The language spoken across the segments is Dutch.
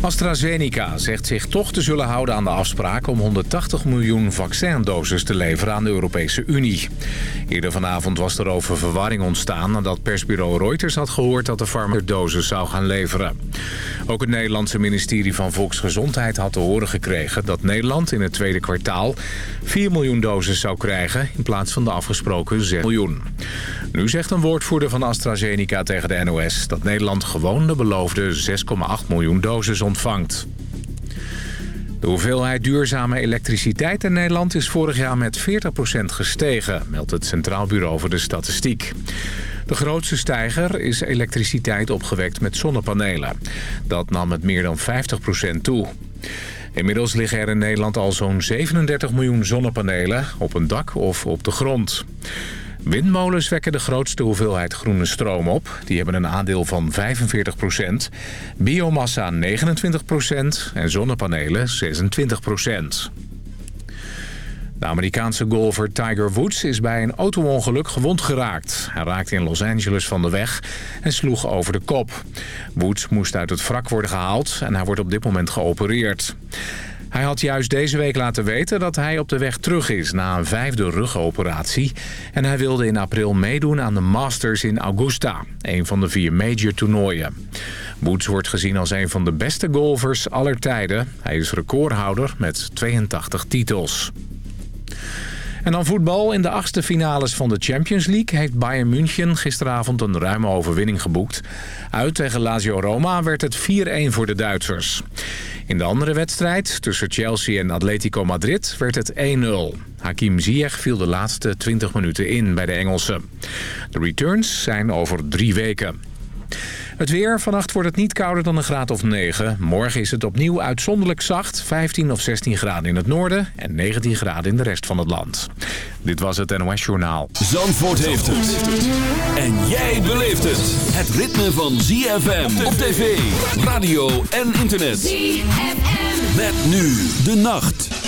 AstraZeneca zegt zich toch te zullen houden aan de afspraak... om 180 miljoen vaccindoses te leveren aan de Europese Unie. Eerder vanavond was er over verwarring ontstaan... nadat persbureau Reuters had gehoord dat de farma doses zou gaan leveren. Ook het Nederlandse ministerie van Volksgezondheid had te horen gekregen... dat Nederland in het tweede kwartaal 4 miljoen doses zou krijgen... in plaats van de afgesproken 6 miljoen. Nu zegt een woordvoerder van AstraZeneca tegen de NOS... dat Nederland gewoon de beloofde 6,8 miljoen doses ontvangt. De hoeveelheid duurzame elektriciteit in Nederland is vorig jaar met 40% gestegen, meldt het Centraal Bureau voor de Statistiek. De grootste stijger is elektriciteit opgewekt met zonnepanelen. Dat nam met meer dan 50% toe. Inmiddels liggen er in Nederland al zo'n 37 miljoen zonnepanelen op een dak of op de grond. Windmolens wekken de grootste hoeveelheid groene stroom op. Die hebben een aandeel van 45% biomassa 29% en zonnepanelen 26% de Amerikaanse golfer Tiger Woods is bij een auto-ongeluk gewond geraakt. Hij raakte in Los Angeles van de weg en sloeg over de kop. Woods moest uit het wrak worden gehaald en hij wordt op dit moment geopereerd. Hij had juist deze week laten weten dat hij op de weg terug is na een vijfde rugoperatie. En hij wilde in april meedoen aan de Masters in Augusta, een van de vier major toernooien. Woods wordt gezien als een van de beste golfers aller tijden. Hij is recordhouder met 82 titels. En dan voetbal. In de achtste finales van de Champions League heeft Bayern München gisteravond een ruime overwinning geboekt. Uit tegen Lazio Roma werd het 4-1 voor de Duitsers. In de andere wedstrijd, tussen Chelsea en Atletico Madrid, werd het 1-0. Hakim Ziyech viel de laatste 20 minuten in bij de Engelsen. De returns zijn over drie weken. Het weer. Vannacht wordt het niet kouder dan een graad of 9. Morgen is het opnieuw uitzonderlijk zacht. 15 of 16 graden in het noorden en 19 graden in de rest van het land. Dit was het NOS Journaal. Zandvoort heeft het. En jij beleeft het. Het ritme van ZFM op tv, radio en internet. ZFM. Met nu de nacht.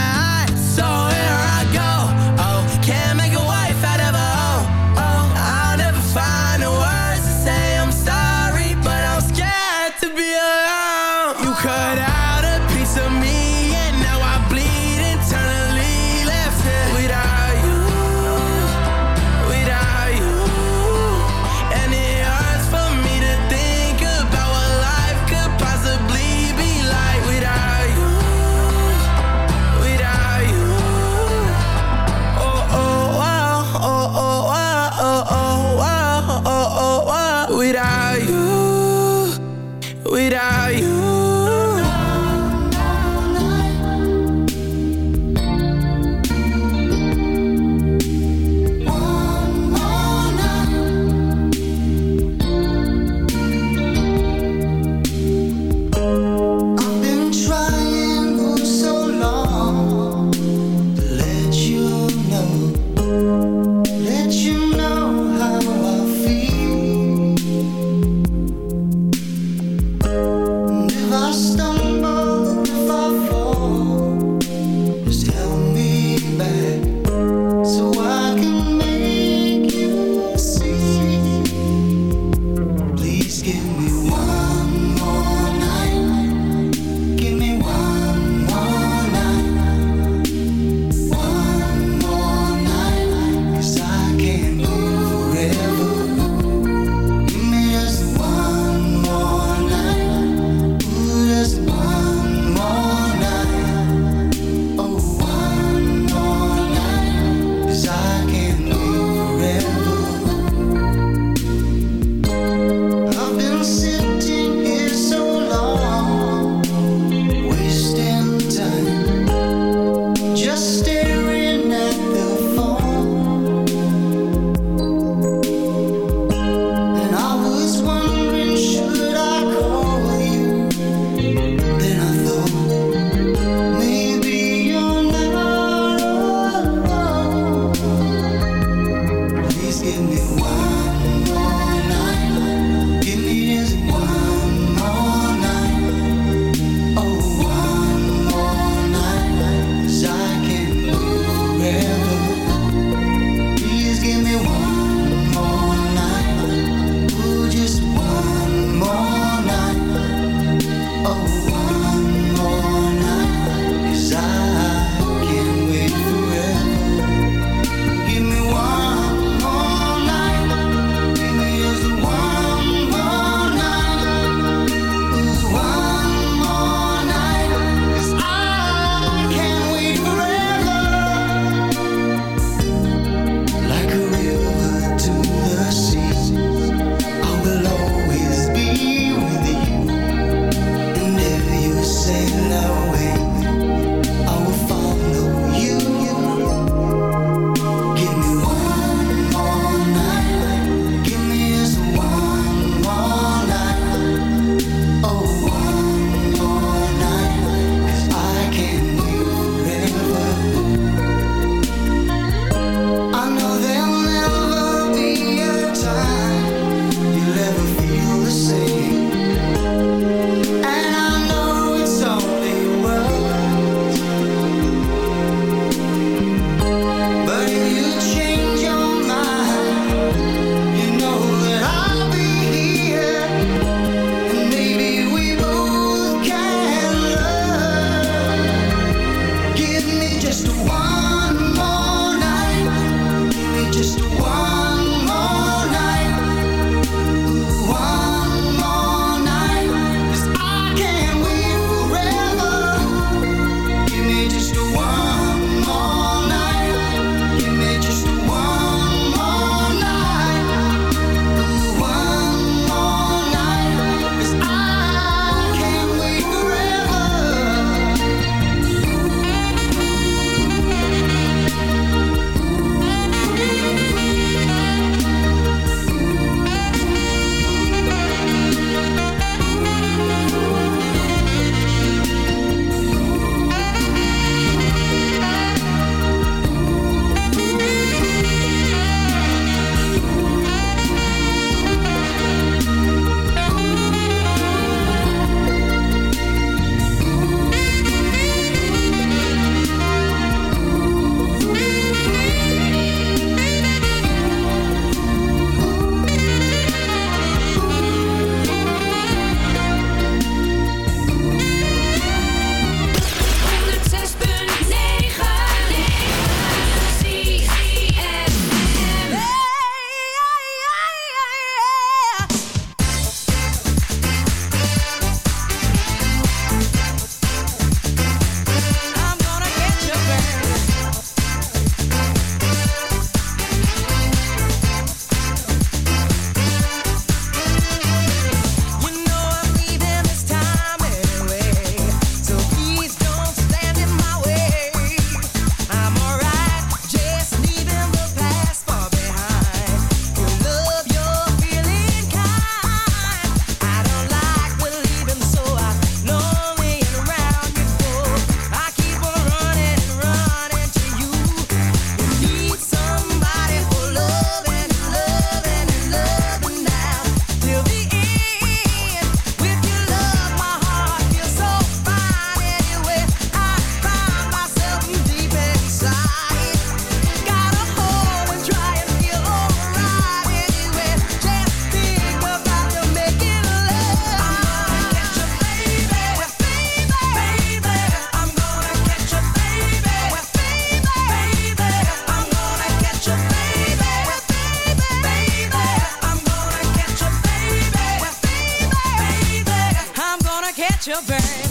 baby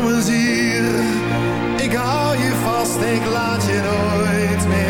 Kom eens hier, ik hou je vast, ik laat je nooit meer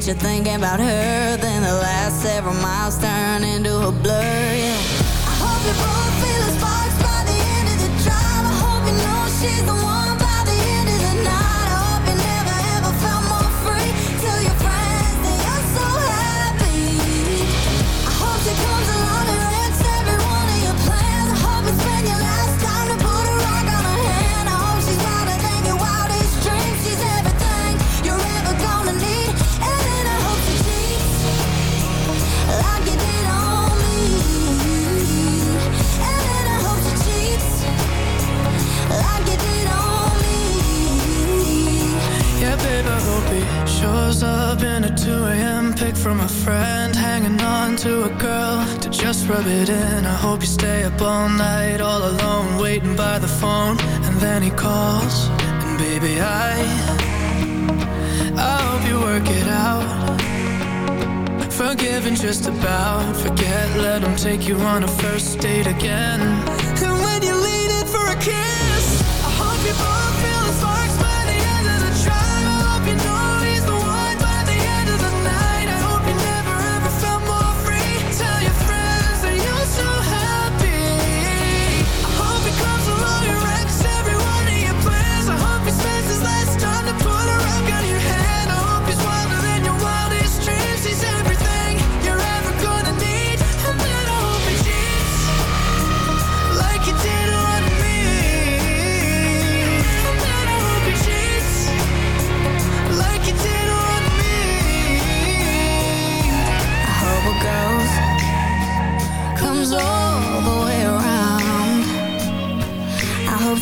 Get you thinking about her in. I hope you stay up all night, all alone, waiting by the phone. And then he calls, and baby, I, I hope you work it out. Forgiven just about, forget, let him take you on a first date again.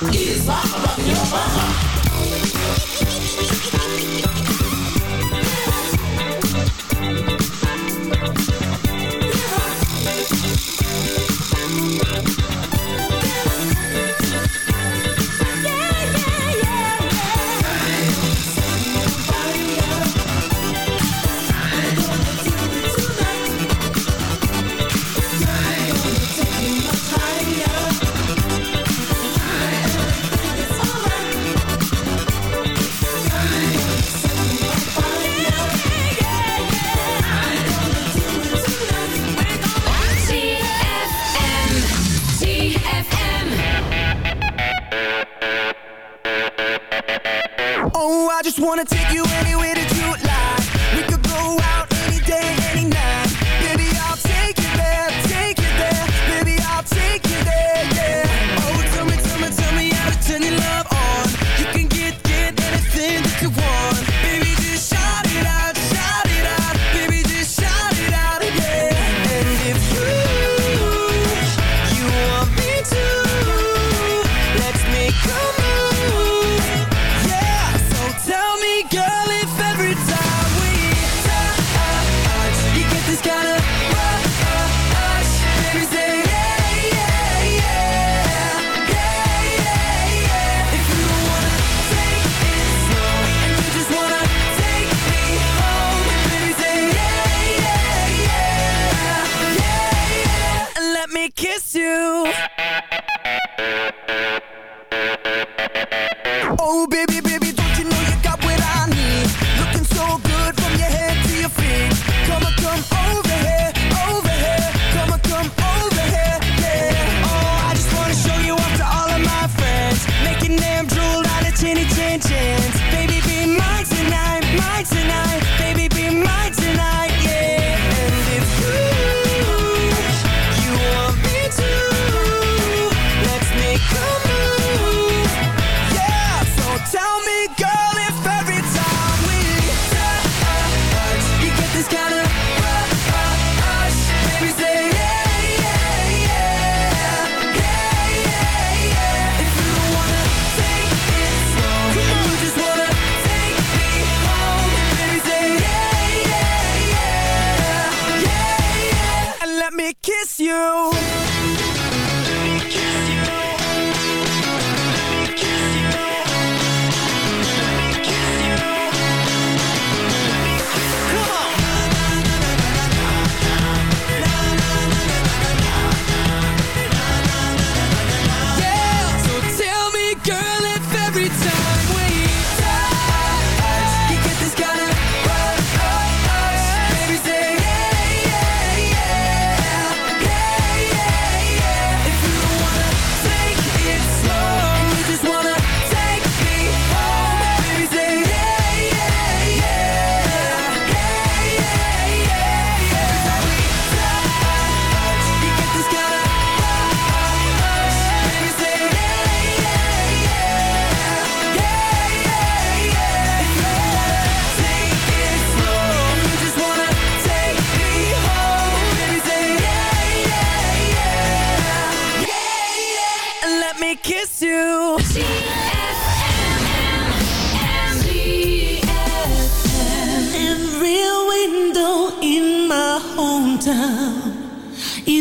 Is mama, your mama.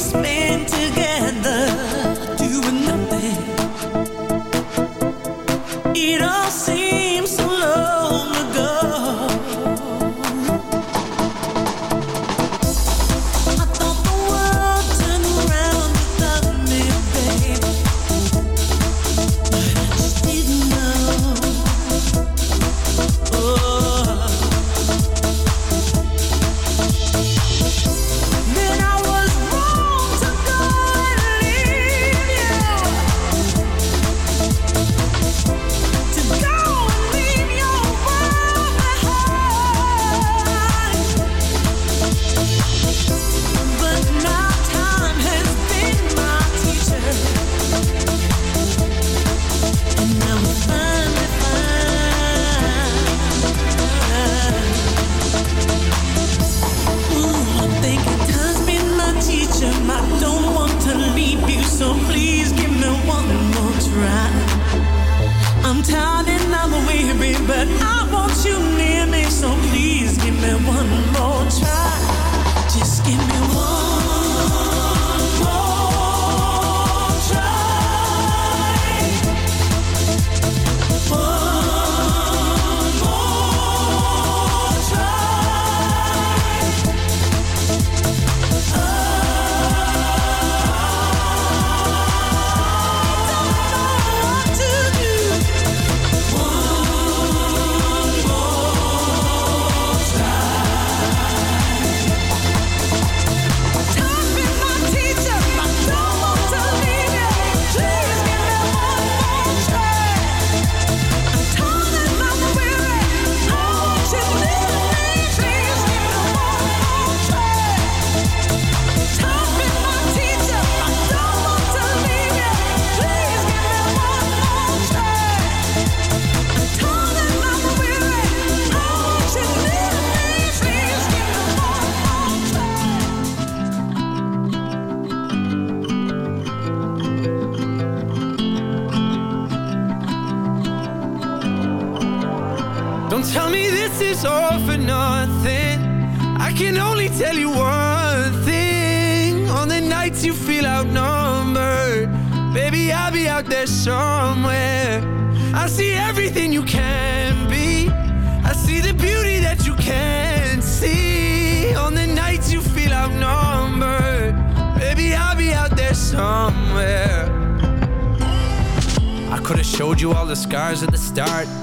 spend together.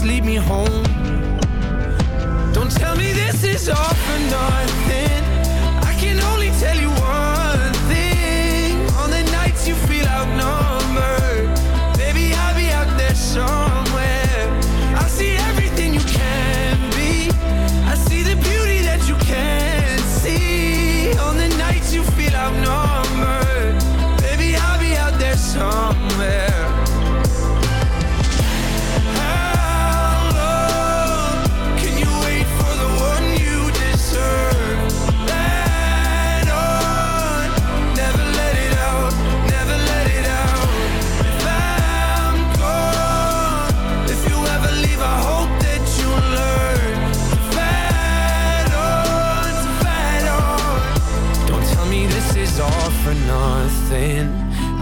just lead me home. Don't tell me this is all for nothing.